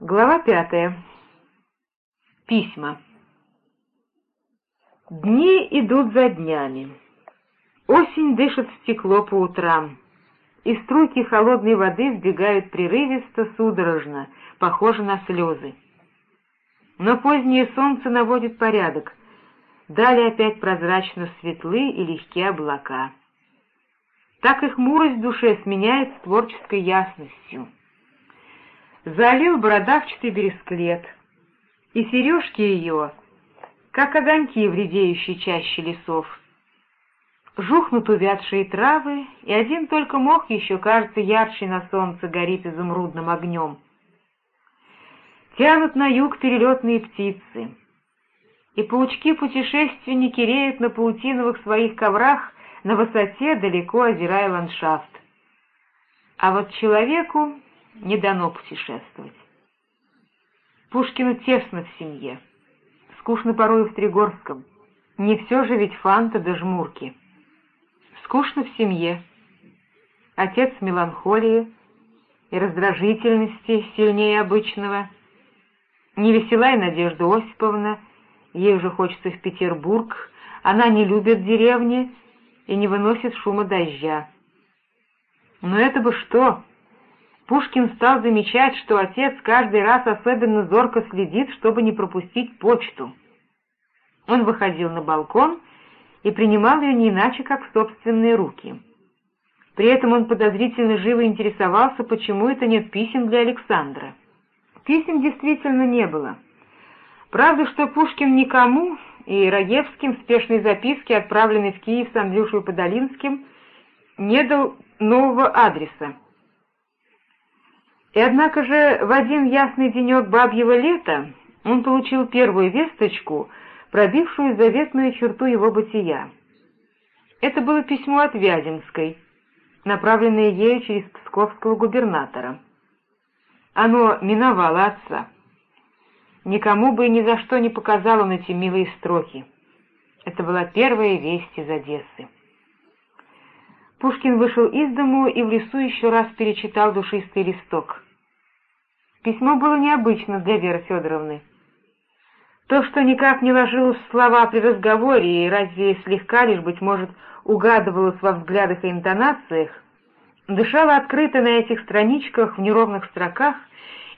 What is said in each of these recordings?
Глава пятая. Письма. Дни идут за днями. Осень дышит в стекло по утрам, и струйки холодной воды сбегают прерывисто, судорожно, похоже на слезы. Но позднее солнце наводит порядок, далее опять прозрачно светлы и легкие облака. Так их хмурость в душе сменяется творческой ясностью — залил бородавчатый бересклет, и сережки ее, как огоньки в редеющей чаще лесов. Жухнут увядшие травы, и один только мох еще, кажется, ярче на солнце горит изумрудным огнем. Тянут на юг перелетные птицы, и паучки-путешественники реют на паутиновых своих коврах на высоте, далеко озирая ландшафт. А вот человеку не дано путешествовать. Пушкину тесно в семье, скучно порой в Тригорском, не все же ведь фанта да жмурки. Скучно в семье. Отец меланхолии и раздражительности сильнее обычного. Невеселая Надежда Осиповна, ей уже хочется в Петербург, она не любит деревни и не выносит шума дождя. Но это бы что, Пушкин стал замечать, что отец каждый раз особенно зорко следит, чтобы не пропустить почту. Он выходил на балкон и принимал ее не иначе, как в собственные руки. При этом он подозрительно живо интересовался, почему это нет писем для Александра. Писем действительно не было. Правда, что Пушкин никому, и Раевским в спешной записке, отправленной в Киев с Андрюшей Подолинским, не дал нового адреса, и однако же в один ясный денек бабьего лета он получил первую весточку, пробившую заветную черту его бытия. Это было письмо от Вяземской, направленное ею через псковского губернатора. Оно миновало отца. Никому бы и ни за что не показал он эти милые строки. Это была первая весть из Одессы. Пушкин вышел из дому и в лесу еще раз перечитал душистый листок. Письмо было необычно для Веры Федоровны. То, что никак не ложилось в слова при разговоре и разве слегка лишь, быть может, угадывалось во взглядах и интонациях, дышало открыто на этих страничках в неровных строках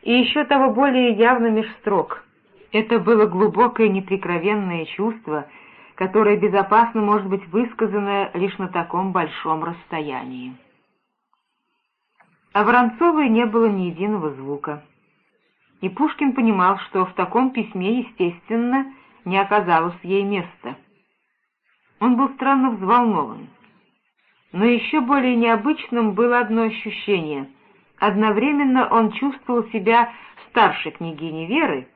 и еще того более явно меж строк. Это было глубокое неприкровенное чувство — которое безопасно может быть высказано лишь на таком большом расстоянии. А Воронцовой не было ни единого звука. И Пушкин понимал, что в таком письме, естественно, не оказалось ей места. Он был странно взволнован. Но еще более необычным было одно ощущение. Одновременно он чувствовал себя старше княгини Веры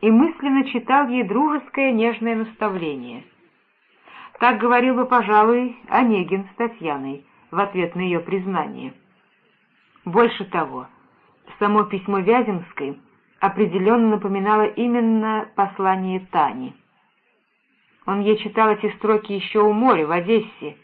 и мысленно читал ей дружеское нежное наставление — так говорил бы, пожалуй, Онегин с Татьяной в ответ на ее признание. Больше того, само письмо Вяземской определенно напоминало именно послание Тани. Он ей читал эти строки еще у моря, в Одессе.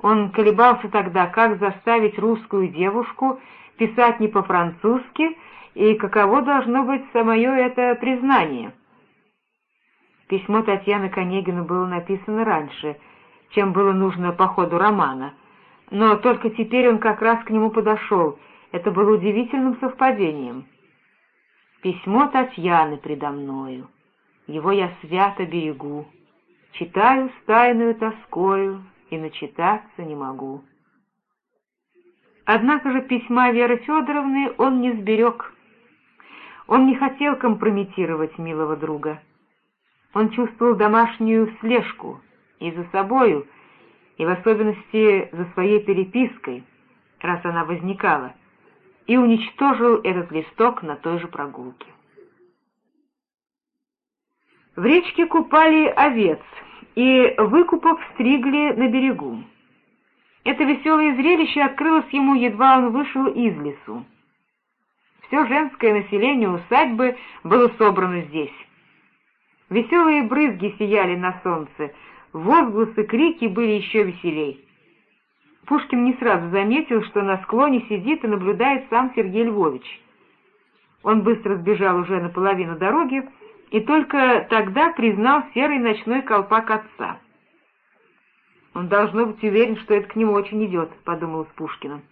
Он колебался тогда, как заставить русскую девушку писать не по-французски, и каково должно быть самое это признание — Письмо Татьяны к было написано раньше, чем было нужно по ходу романа, но только теперь он как раз к нему подошел, это было удивительным совпадением. Письмо Татьяны предо мною, его я свято берегу, читаю с тайную тоскою и начитаться не могу. Однако же письма Веры Федоровны он не сберег. Он не хотел компрометировать милого друга. Он чувствовал домашнюю слежку и за собою, и в особенности за своей перепиской, раз она возникала, и уничтожил этот листок на той же прогулке. В речке купали овец, и выкупов стригли на берегу. Это веселое зрелище открылось ему, едва он вышел из лесу. Все женское население усадьбы было собрано здесь. Веселые брызги сияли на солнце, возгласы, крики были еще веселей. Пушкин не сразу заметил, что на склоне сидит и наблюдает сам Сергей Львович. Он быстро сбежал уже наполовину дороги и только тогда признал серый ночной колпак отца. «Он должно быть уверен, что это к нему очень идет», — подумал с Пушкиным.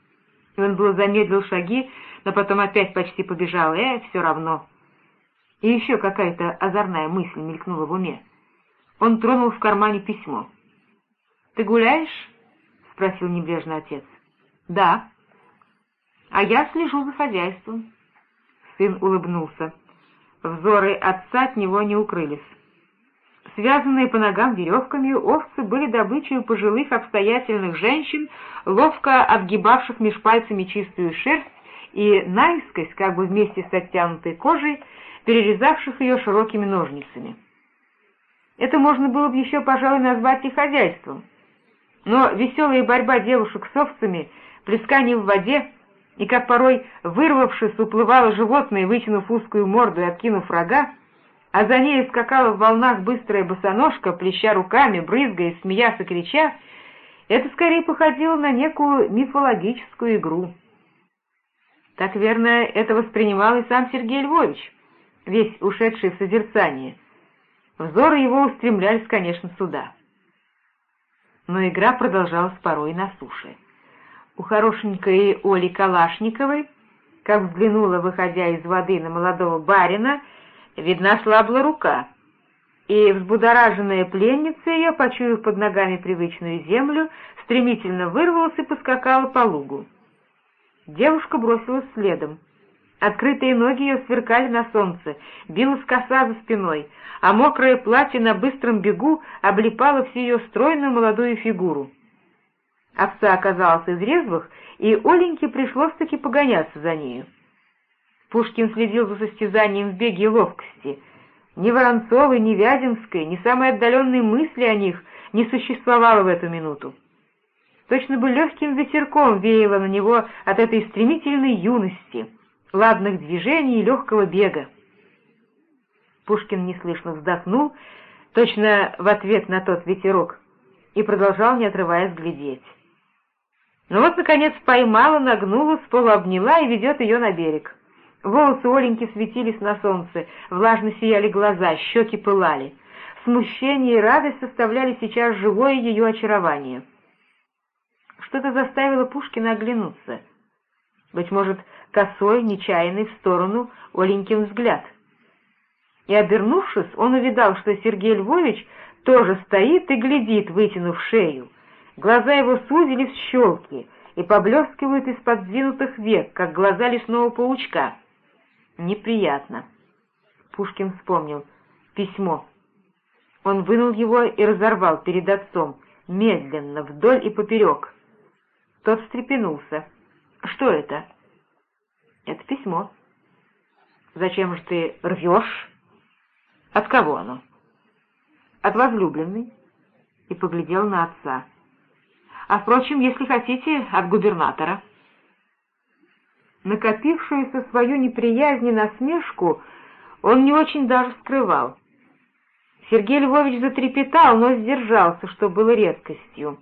И он было замедлил шаги, но потом опять почти побежал. «Э, все равно». И еще какая-то озорная мысль мелькнула в уме. Он тронул в кармане письмо. «Ты гуляешь?» — спросил небрежно отец. «Да». «А я слежу за хозяйством». Сын улыбнулся. Взоры отца от него не укрылись. Связанные по ногам веревками, овцы были добычей пожилых обстоятельных женщин, ловко отгибавших меж пальцами чистую шерсть и наискось, как бы вместе с оттянутой кожей, перерезавших ее широкими ножницами. Это можно было бы еще, пожалуй, назвать и хозяйством. Но веселая борьба девушек с овцами, плескание в воде и, как порой вырвавшись, уплывало животное, вытянув узкую морду и откинув рога, а за ней скакала в волнах быстрая босоножка, плеща руками, брызгая, смеясь и крича, это скорее походило на некую мифологическую игру. Так верно это воспринимал и сам Сергей Львович, весь ушедший в созерцание. Взоры его устремлялись, конечно, сюда. Но игра продолжалась порой на суше. У хорошенькой Оли Калашниковой, как взглянула, выходя из воды на молодого барина, видна слабла рука, и взбудораженная пленница ее, почуяв под ногами привычную землю, стремительно вырвалась и поскакала по лугу. Девушка бросилась следом. Открытые ноги ее сверкали на солнце, билась коса за спиной, а мокрое платье на быстром бегу облепало всю ее стройную молодую фигуру. Овца оказалась из резвых, и Оленьке пришлось-таки погоняться за нею. Пушкин следил за состязанием в беге и ловкости. Ни Воронцовой, ни Вяземской, ни самой отдаленной мысли о них не существовало в эту минуту. Точно бы легким ветерком веяло на него от этой стремительной юности, ладных движений и легкого бега. Пушкин неслышно вздохнул, точно в ответ на тот ветерок, и продолжал, не отрываясь, глядеть. Ну вот, наконец, поймала, нагнулась, полуобняла и ведет ее на берег. Волосы Оленьки светились на солнце, влажно сияли глаза, щеки пылали. Смущение и радость составляли сейчас живое ее очарование. Что-то заставило Пушкина оглянуться. Быть может, косой, нечаянный в сторону Оленькин взгляд. И, обернувшись, он увидал, что Сергей Львович тоже стоит и глядит, вытянув шею. Глаза его сузились в щелки и поблескивают из-под сдвинутых век, как глаза лесного паучка. Неприятно. Пушкин вспомнил. Письмо. Он вынул его и разорвал перед отцом, медленно, вдоль и поперек. Тот встрепенулся. «Что это?» «Это письмо». «Зачем же ты рвешь?» «От кого оно?» «От возлюбленной». И поглядел на отца. «А, впрочем, если хотите, от губернатора» накопившуюся свою неприязнь и насмешку он не очень даже скрывал. Сергей Львович затрепетал, но сдержался, что было редкостью.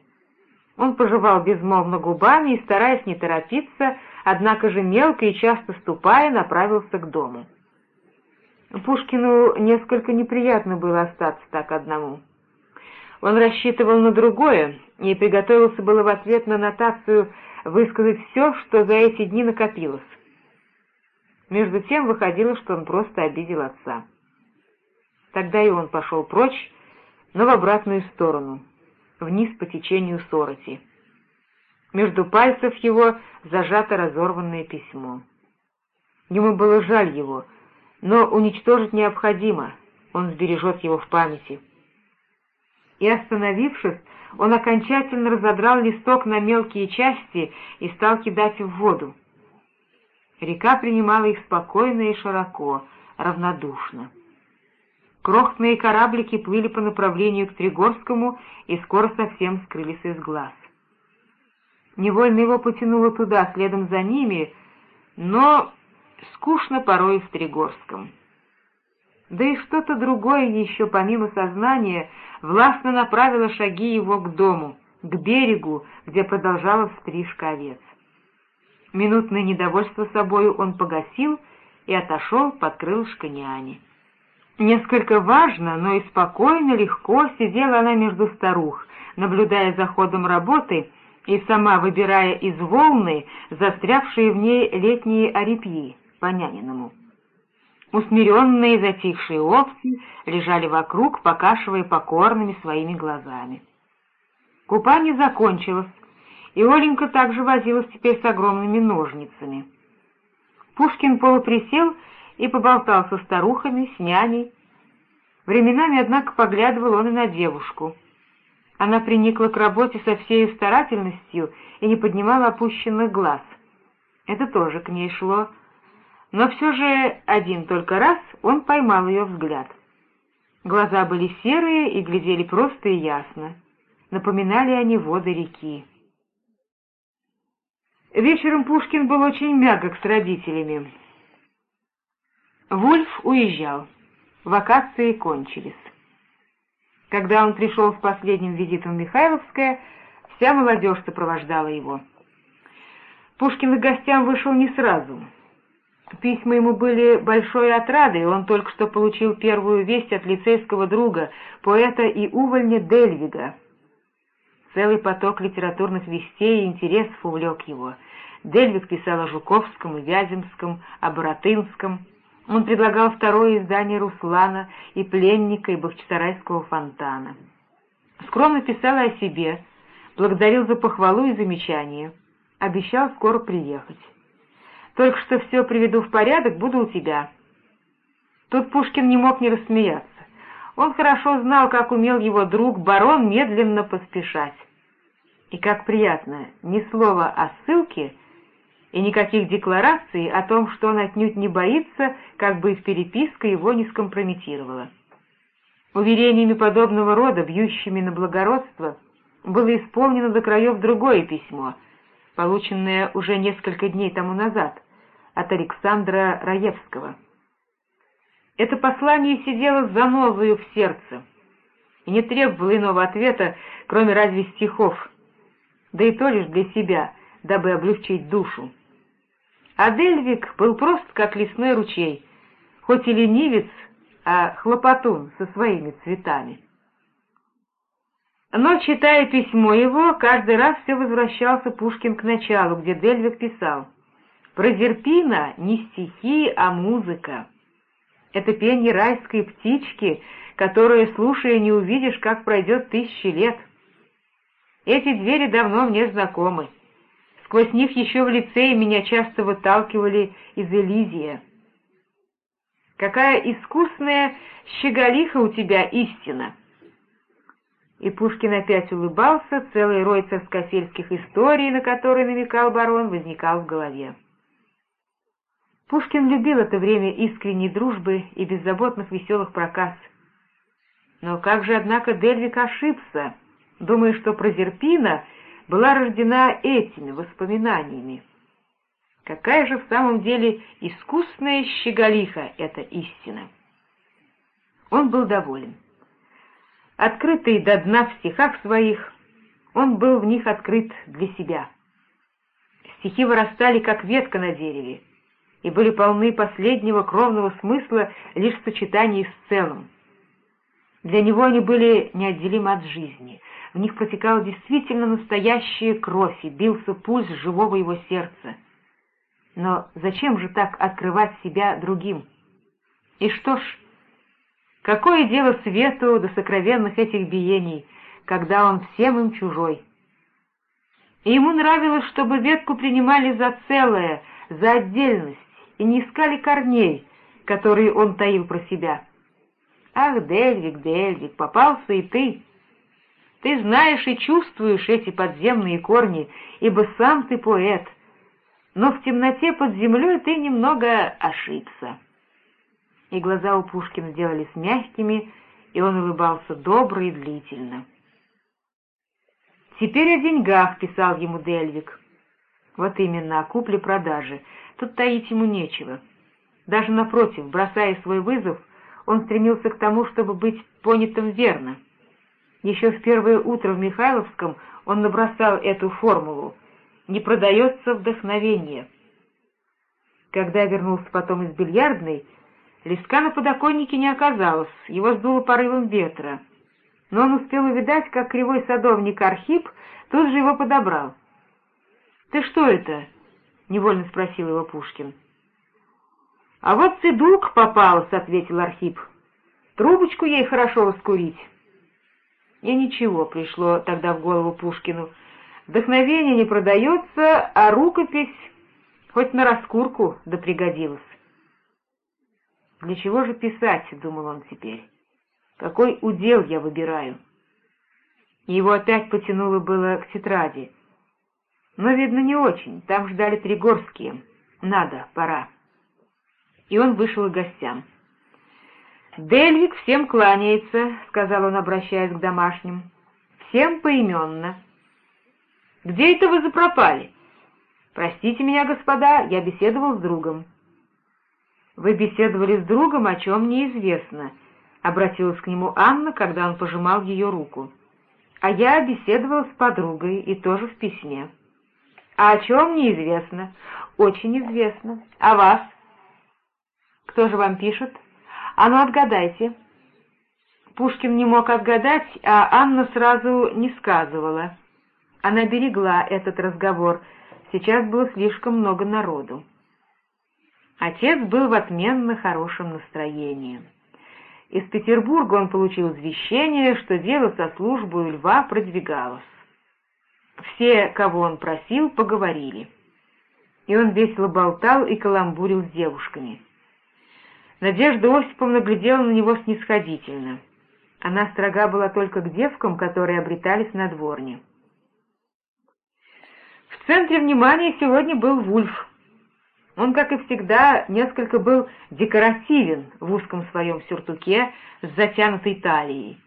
Он пожевал безмолвно губами и, стараясь не торопиться, однако же мелко и часто ступая, направился к дому. Пушкину несколько неприятно было остаться так одному. Он рассчитывал на другое и приготовился было в ответ на нотацию высказать все, что за эти дни накопилось. Между тем выходило, что он просто обидел отца. Тогда и он пошел прочь, но в обратную сторону, вниз по течению Сороти. Между пальцев его зажато разорванное письмо. Ему было жаль его, но уничтожить необходимо, он сбережет его в памяти. И, остановившись, он окончательно разодрал листок на мелкие части и стал кидать в воду. Река принимала их спокойно и широко, равнодушно. Крохотные кораблики плыли по направлению к Тригорскому и скоро совсем скрылись из глаз. Невольно его потянуло туда, следом за ними, но скучно порой в Тригорском. Да и что-то другое еще, помимо сознания, властно направило шаги его к дому, к берегу, где продолжалась стрижка овец. Минутное недовольство собою он погасил и отошел под крылышко няни. Несколько важно, но и спокойно, легко сидела она между старух, наблюдая за ходом работы и сама выбирая из волны застрявшие в ней летние орепьи по няниному. Усмиренные затихшие овцы лежали вокруг, покашивая покорными своими глазами. Купание закончилось, и Оленька также возилась теперь с огромными ножницами. Пушкин полуприсел и поболтал со старухами, с няней. Временами, однако, поглядывал он и на девушку. Она приникла к работе со всей старательностью и не поднимала опущенных глаз. Это тоже к ней шло, но все же один только раз он поймал ее взгляд. Глаза были серые и глядели просто и ясно. Напоминали они воды реки. Вечером Пушкин был очень мягок с родителями. Вульф уезжал. Вакации кончились. Когда он пришел с последним визитом в Михайловское, вся молодежь сопровождала его. Пушкин к гостям вышел не сразу — Письма ему были большой отрадой, он только что получил первую весть от лицейского друга, поэта и увольня Дельвига. Целый поток литературных вестей и интересов увлек его. Дельвиг писал о Жуковском и Вяземском, о Боротынском. Он предлагал второе издание «Руслана» и «Пленника» и Бахчисарайского фонтана. Скромно писал о себе, благодарил за похвалу и замечания, обещал скоро приехать. Только что все приведу в порядок, буду у тебя». Тут Пушкин не мог не рассмеяться. Он хорошо знал, как умел его друг барон медленно поспешать. И как приятно, ни слова о ссылке и никаких деклараций о том, что он отнюдь не боится, как бы их переписка его не скомпрометировала. Уверениями подобного рода, бьющими на благородство, было исполнено до краев другое письмо — полученное уже несколько дней тому назад от Александра Раевского. Это послание сидело за занозою в сердце и не требовало иного ответа, кроме разве стихов, да и то лишь для себя, дабы облегчить душу. А Дельвик был прост, как лесной ручей, хоть и ленивец, а хлопотун со своими цветами. Но, читая письмо его, каждый раз все возвращался Пушкин к началу, где Дельвик писал «Прозерпина не стихи, а музыка. Это пение райской птички, которое, слушая, не увидишь, как пройдет тысячи лет. Эти двери давно мне знакомы. Сквозь них еще в лицее меня часто выталкивали из Элизия. Какая искусная щеголиха у тебя истина!» И Пушкин опять улыбался, целый рой царскосельских историй, на которые намекал барон, возникал в голове. Пушкин любил это время искренней дружбы и беззаботных веселых проказ. Но как же, однако, Дельвик ошибся, думая, что Прозерпина была рождена этими воспоминаниями. Какая же в самом деле искусная щеголиха эта истина! Он был доволен. Открытый до дна в стихах своих, он был в них открыт для себя. Стихи вырастали, как ветка на дереве, и были полны последнего кровного смысла лишь в сочетании с целым. Для него они были неотделимы от жизни, в них протекала действительно настоящая кровь и бился пульс живого его сердца. Но зачем же так открывать себя другим? И что ж, Какое дело свету до сокровенных этих биений, когда он всем им чужой? И ему нравилось, чтобы ветку принимали за целое, за отдельность, и не искали корней, которые он таил про себя. Ах, Дельвик, Дельвик, попался и ты! Ты знаешь и чувствуешь эти подземные корни, ибо сам ты поэт, но в темноте под землей ты немного ошибся и глаза у Пушкина сделались мягкими, и он улыбался добро и длительно. «Теперь о деньгах», — писал ему Дельвик. Вот именно, о купле-продаже. Тут таить ему нечего. Даже напротив, бросая свой вызов, он стремился к тому, чтобы быть понятым верно. Еще в первое утро в Михайловском он набросал эту формулу «Не продается вдохновение». Когда вернулся потом из бильярдной, листка на подоконнике не оказалось, его сдуло порывом ветра. Но он успел увидать, как кривой садовник Архип тут же его подобрал. «Ты что это?» — невольно спросил его Пушкин. «А вот цидулка попалась», — ответил Архип. «Трубочку ей хорошо раскурить». И ничего пришло тогда в голову Пушкину. Вдохновение не продается, а рукопись хоть на раскурку да пригодилась. «Для чего же писать?» — думал он теперь. «Какой удел я выбираю?» Его опять потянуло было к тетради. Но, видно, не очень. Там ждали Тригорские. Надо, пора. И он вышел к гостям. «Дельвик всем кланяется», — сказал он, обращаясь к домашним. «Всем поименно». «Где это вы запропали?» «Простите меня, господа, я беседовал с другом». «Вы беседовали с другом, о чем неизвестно», — обратилась к нему Анна, когда он пожимал ее руку. «А я беседовал с подругой, и тоже в письме». «А о чем неизвестно?» «Очень известно. А вас?» «Кто же вам пишет?» «А ну, отгадайте». Пушкин не мог отгадать, а Анна сразу не сказывала. Она берегла этот разговор, сейчас было слишком много народу. Отец был в отменно хорошем настроении. Из Петербурга он получил извещение, что дело со службой льва продвигалось. Все, кого он просил, поговорили. И он весело болтал и каламбурил с девушками. Надежда Осиповна глядела на него снисходительно. Она строга была только к девкам, которые обретались на дворне. В центре внимания сегодня был Вульф. Он, как и всегда, несколько был декоративен в узком своем сюртуке с затянутой талией.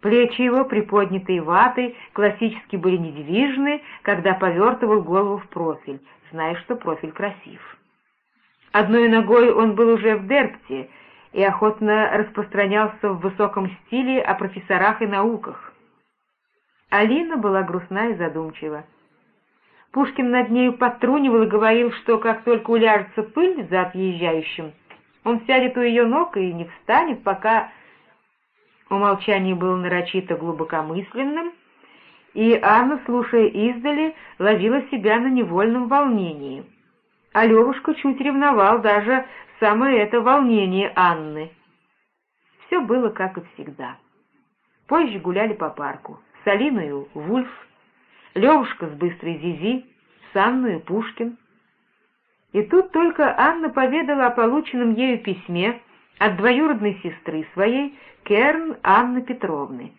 Плечи его, приподнятые ватой, классически были недвижны, когда повертывал голову в профиль, зная, что профиль красив. Одной ногой он был уже в Дерпте и охотно распространялся в высоком стиле о профессорах и науках. Алина была грустна и задумчива. Пушкин над нею подтрунивал и говорил, что как только уляжется пыль за отъезжающим, он сядет у ее ног и не встанет, пока... Умолчание было нарочито глубокомысленным, и Анна, слушая издали, ловила себя на невольном волнении. А Левушка чуть ревновал даже самое это волнение Анны. Все было как и всегда. Позже гуляли по парку. С Алиною — Вульф, Левушка с быстрой Зизи, с Анной Пушкин. И тут только Анна поведала о полученном ею письме от двоюродной сестры своей, Керн Анны Петровны.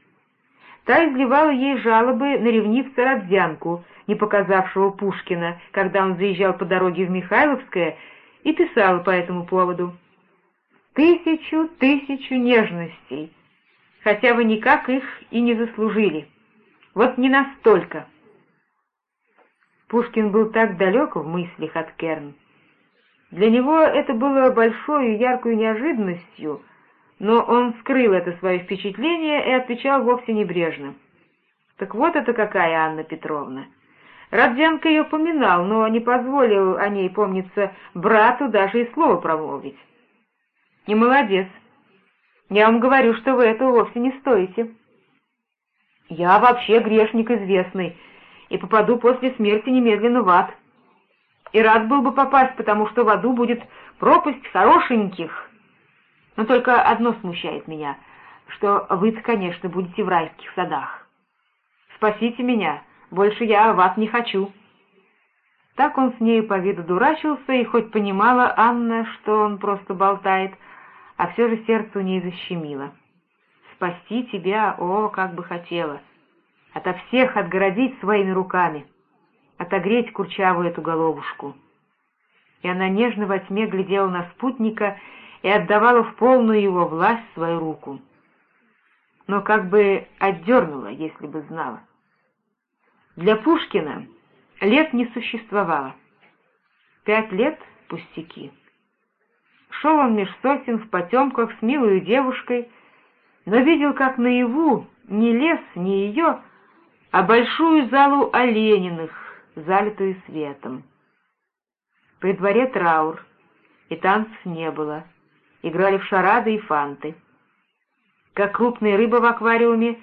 Та изливала ей жалобы на ревнивца Родзянку, не показавшего Пушкина, когда он заезжал по дороге в Михайловское, и писала по этому поводу. «Тысячу, тысячу нежностей, хотя вы никак их и не заслужили. Вот не настолько». Пушкин был так далек в мыслях от Керн. Для него это было большой и яркой неожиданностью — но он скрыл это свое впечатление и отвечал вовсе небрежно. «Так вот это какая Анна Петровна!» Родзянко ее поминал, но не позволил о ней, помниться, брату даже и слова промолвить. «Не молодец. Я вам говорю, что вы этого вовсе не стоите. Я вообще грешник известный и попаду после смерти немедленно в ад. И рад был бы попасть, потому что в аду будет пропасть хорошеньких» Но только одно смущает меня, что вы-то, конечно, будете в райских садах. Спасите меня, больше я в ад не хочу». Так он с нею по виду дурачился, и хоть понимала Анна, что он просто болтает, а все же сердце у ней защемило. «Спасти тебя, о, как бы хотела! Ото всех отгородить своими руками, отогреть курчавую эту головушку!» И она нежно во тьме глядела на спутника и отдавала в полную его власть свою руку. Но как бы отдернула, если бы знала. Для Пушкина лет не существовало. Пять лет — пустяки. Шел он меж сосен в потемках с милой девушкой, но видел, как наяву не лес, не ее, а большую залу Олениных, залитую светом. При дворе траур, и танцев не было. Играли в шарады и фанты. Как крупная рыба в аквариуме,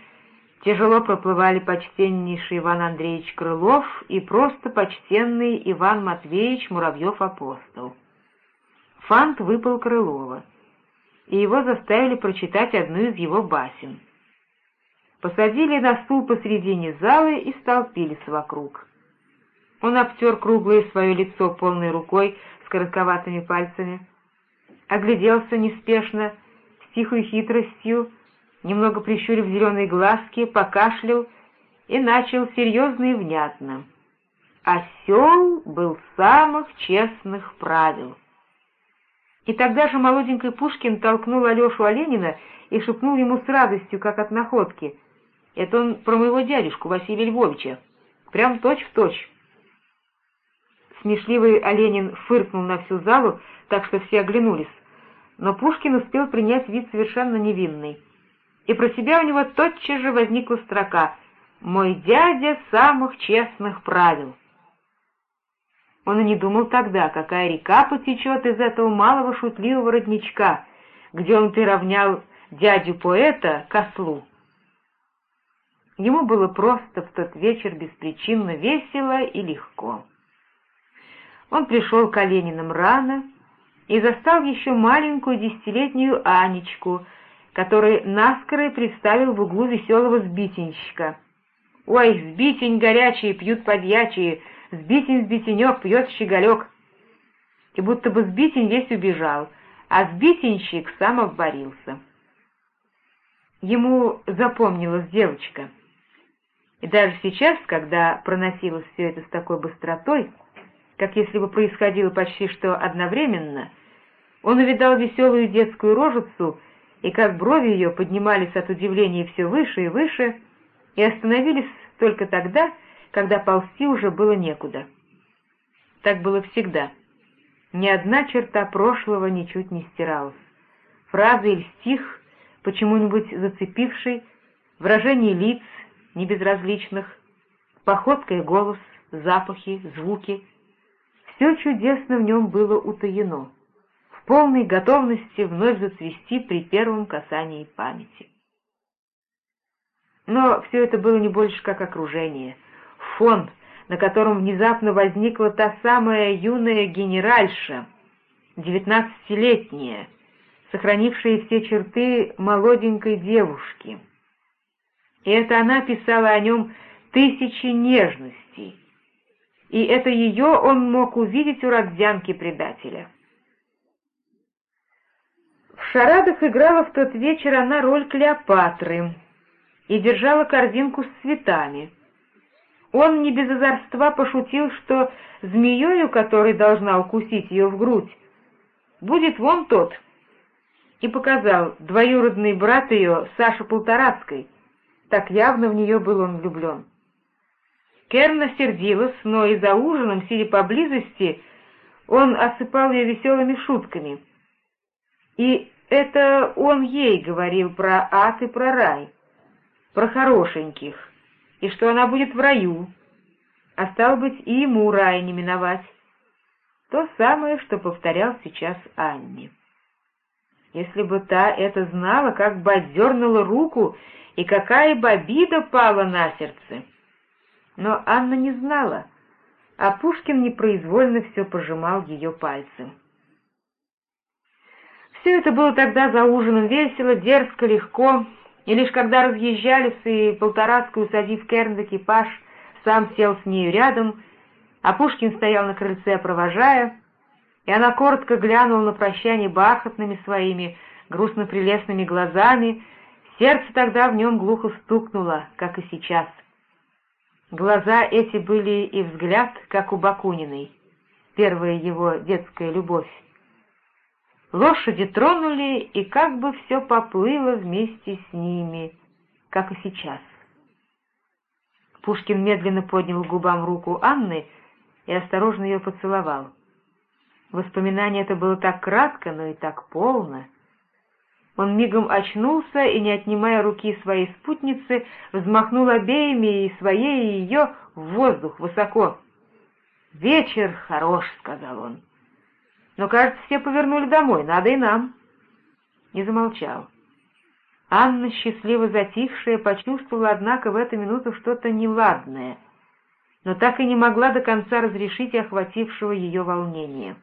тяжело проплывали почтеннейший Иван Андреевич Крылов и просто почтенный Иван Матвеевич Муравьев-апостол. Фант выпал Крылова, и его заставили прочитать одну из его басен. Посадили на стул посредине зала и столпились вокруг. Он обтер круглое свое лицо полной рукой с коротковатыми пальцами, огляделся неспешно, с тихой хитростью, немного прищурив зеленые глазки, покашлял и начал серьезно и внятно. Осел был самых честных правил. И тогда же молоденький Пушкин толкнул Алешу Оленина и шепнул ему с радостью, как от находки. Это он про моего дядюшку Василия Львовича. Прям точь-в-точь. Точь. Смешливый Оленин фыркнул на всю залу, так что все оглянулись. Но Пушкин успел принять вид совершенно невинный и про себя у него тотчас же возникла строка «Мой дядя самых честных правил». Он и не думал тогда, какая река потечет из этого малого шутливого родничка, где он приравнял дядю-поэта к ослу. Ему было просто в тот вечер беспричинно весело и легко. Он пришел к Олениным рано и застал еще маленькую десятилетнюю Анечку — который наскоро представил в углу веселого сбитенщика. «Ой, сбитень горячий, пьют подьячие, сбитень сбитенек, пьет щеголек». И будто бы сбитень весь убежал, а сбитенщик сам обварился. Ему запомнилась девочка. И даже сейчас, когда проносилось все это с такой быстротой, как если бы происходило почти что одновременно, он увидал веселую детскую рожицу и как брови ее поднимались от удивления все выше и выше, и остановились только тогда, когда ползти уже было некуда. Так было всегда. Ни одна черта прошлого ничуть не стиралась. Фраза или стих, почему-нибудь зацепивший, выражение лиц, небезразличных, походка и голос, запахи, звуки — все чудесно в нем было утаено полной готовности вновь зацвести при первом касании памяти. Но все это было не больше как окружение, фон, на котором внезапно возникла та самая юная генеральша, девятнадцатилетняя, сохранившая все черты молоденькой девушки. И это она писала о нем тысячи нежностей, и это ее он мог увидеть у родзянки предателя. В шарадах играла в тот вечер она роль Клеопатры и держала корзинку с цветами. Он не без озорства пошутил, что змеёю, которая должна укусить ее в грудь, будет вон тот, и показал двоюродный брат ее, Саша Полторацкой. Так явно в нее был он влюблен. Керна сердилась, но и за ужином, сидя поблизости, он осыпал ее веселыми шутками. И это он ей говорил про ад и про рай, про хорошеньких, и что она будет в раю, а стал быть и ему рай не миновать. То самое, что повторял сейчас Анне. Если бы та это знала, как бы отдернула руку, и какая бы обида пала на сердце. Но Анна не знала, а Пушкин непроизвольно все пожимал ее пальцем. Все это было тогда за ужином весело, дерзко, легко, и лишь когда разъезжались и Полторацкую, усадив Керн экипаж, сам сел с нею рядом, а Пушкин стоял на крыльце, провожая, и она коротко глянула на прощание бархатными своими, грустно-прелестными глазами, сердце тогда в нем глухо стукнуло, как и сейчас. Глаза эти были и взгляд, как у Бакуниной, первая его детская любовь. Лошади тронули, и как бы все поплыло вместе с ними, как и сейчас. Пушкин медленно поднял губам руку Анны и осторожно ее поцеловал. Воспоминание это было так кратко, но и так полно. Он мигом очнулся и, не отнимая руки своей спутницы, взмахнул обеими и своей, и ее в воздух высоко. «Вечер хорош», — сказал он. Но, кажется, все повернули домой, надо и нам. И замолчал. Анна, счастливо затихшая, почувствовала, однако, в эту минуту что-то неладное, но так и не могла до конца разрешить охватившего ее волнения.